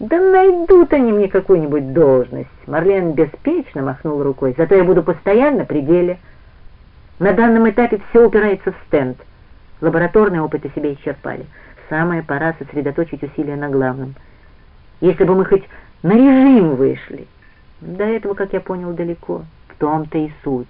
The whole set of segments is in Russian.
Да найдут они мне какую-нибудь должность. Марлен беспечно махнул рукой. Зато я буду постоянно при деле. На данном этапе все упирается в стенд. Лабораторные опыты себя исчерпали. Самое пора сосредоточить усилия на главном. Если бы мы хоть на режим вышли. До этого, как я понял, далеко. В том-то и суть.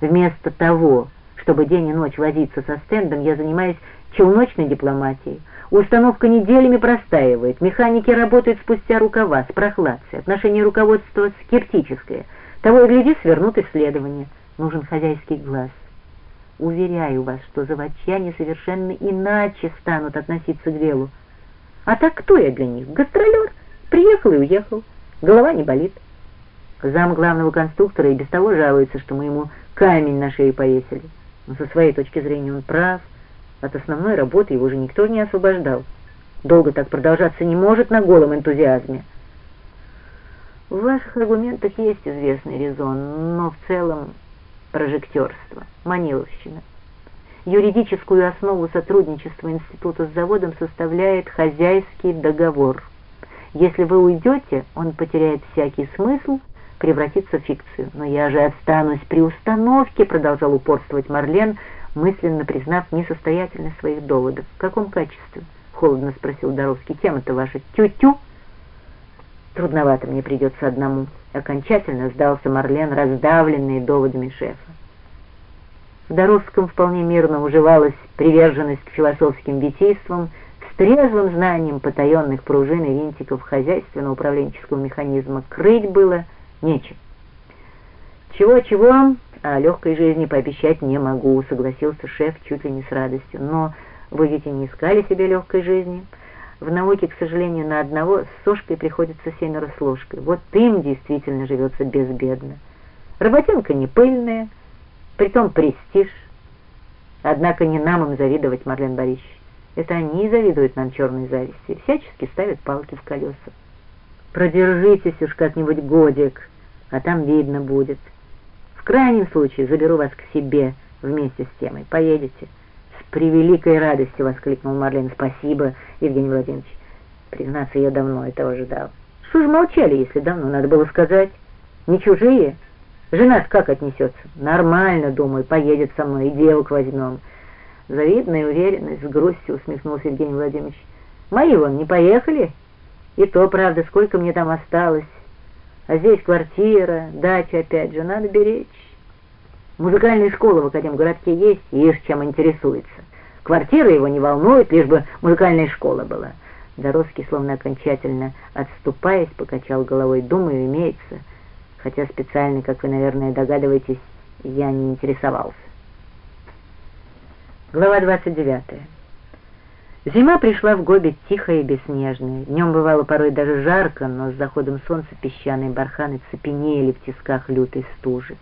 Вместо того, чтобы день и ночь возиться со стендом, я занимаюсь челночной дипломатией. Установка неделями простаивает, механики работают спустя рукава, с прохладцей, отношение руководства скептическое. Того и гляди, свернут исследования. Нужен хозяйский глаз. Уверяю вас, что заводчане совершенно иначе станут относиться к делу. А так кто я для них? Гастролер. Приехал и уехал. Голова не болит. Зам главного конструктора и без того жалуется, что мы ему камень на шею повесили. Но со своей точки зрения он прав. От основной работы его же никто не освобождал. Долго так продолжаться не может на голом энтузиазме. В ваших аргументах есть известный резон, но в целом прожектерство, маниловщина. Юридическую основу сотрудничества института с заводом составляет хозяйский договор. Если вы уйдете, он потеряет всякий смысл, превратится в фикцию. Но я же останусь при установке, продолжал упорствовать Марлен, мысленно признав несостоятельность своих доводов. В каком качестве? Холодно спросил Доровский. Тема-то ваша тю-тю? Трудновато мне придется одному. Окончательно сдался Марлен, раздавленный доводами шефа. В Доровском вполне мирно уживалась приверженность к философским витийствам с трезвым знанием потаенных пружин и винтиков хозяйственно-управленческого механизма. Крыть было нечем. Чего-чего, а легкой жизни пообещать не могу, согласился шеф чуть ли не с радостью. Но вы ведь и не искали себе легкой жизни. В науке, к сожалению, на одного с сошкой приходится семеро с ложкой. Вот им действительно живется безбедно. Работенка не пыльная, притом престиж. Однако не нам им завидовать, Марлен Борисович. Это они завидуют нам черной завистью, всячески ставят палки в колеса. Продержитесь уж как-нибудь годик, а там видно будет. В крайнем случае заберу вас к себе вместе с темой. Поедете?» «С превеликой радостью!» — воскликнул Марлен. «Спасибо, Евгений Владимирович. Признаться, я давно этого ожидал. Что же молчали, если давно? Надо было сказать. Не чужие? жена как отнесется? Нормально, думаю, поедет со мной, и девок возьмем». Завидная уверенность, с грустью усмехнулся Евгений Владимирович. «Мои вон не поехали? И то, правда, сколько мне там осталось?» А здесь квартира, дача опять же, надо беречь. Музыкальная школа в Академгородке есть, ешь чем интересуется. Квартира его не волнует, лишь бы музыкальная школа была. Доровский, словно окончательно отступаясь, покачал головой. Думаю, имеется, хотя специально, как вы, наверное, догадываетесь, я не интересовался. Глава 29. Зима пришла в Гобе тихая и бесснежная. Днем бывало порой даже жарко, но с заходом солнца песчаные барханы цепенели в тисках лютой стужи.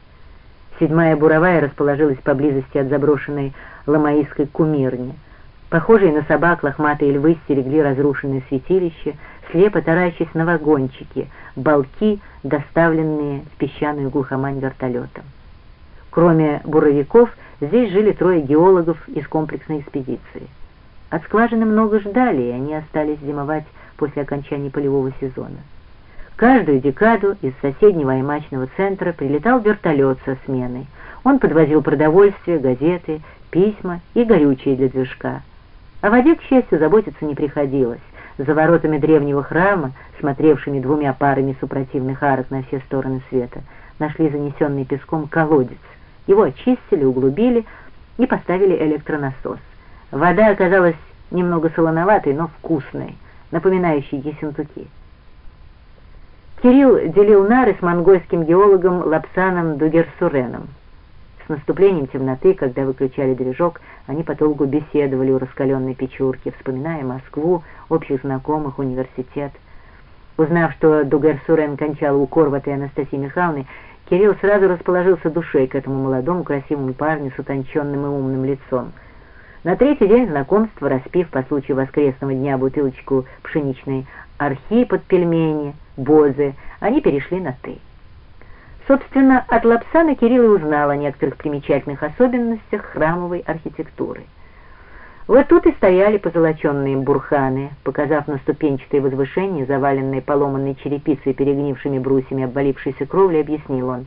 Седьмая буровая расположилась поблизости от заброшенной ламаистской кумирни. Похожие на собак лохматые львы стерегли разрушенное святилище, слепо таращась на вагончики, балки, доставленные в песчаную глухомань вертолетом. Кроме буровиков, здесь жили трое геологов из комплексной экспедиции. От скважины много ждали, и они остались зимовать после окончания полевого сезона. Каждую декаду из соседнего аймачного центра прилетал вертолет со сменой. Он подвозил продовольствие, газеты, письма и горючее для движка. О воде, к счастью, заботиться не приходилось. За воротами древнего храма, смотревшими двумя парами супротивных арок на все стороны света, нашли занесенный песком колодец. Его очистили, углубили и поставили электронасос. Вода оказалась немного солоноватой, но вкусной, напоминающей ессентуки. Кирилл делил нары с монгольским геологом Лапсаном Дугерсуреном. С наступлением темноты, когда выключали движок, они подолгу беседовали у раскаленной печурки, вспоминая Москву, общих знакомых, университет. Узнав, что Дугерсурен кончал у Корвата Анастасии Михайловны, Кирилл сразу расположился душой к этому молодому красивому парню с утонченным и умным лицом — на третий день знакомства, распив по случаю воскресного дня бутылочку пшеничной архи под пельмени, бозы, они перешли на «ты». Собственно, от Лапсана Кирилл и узнал о некоторых примечательных особенностях храмовой архитектуры. Вот тут и стояли позолоченные бурханы, показав на ступенчатые возвышения, заваленные поломанной черепицей перегнившими брусьями обвалившейся кровли, объяснил он.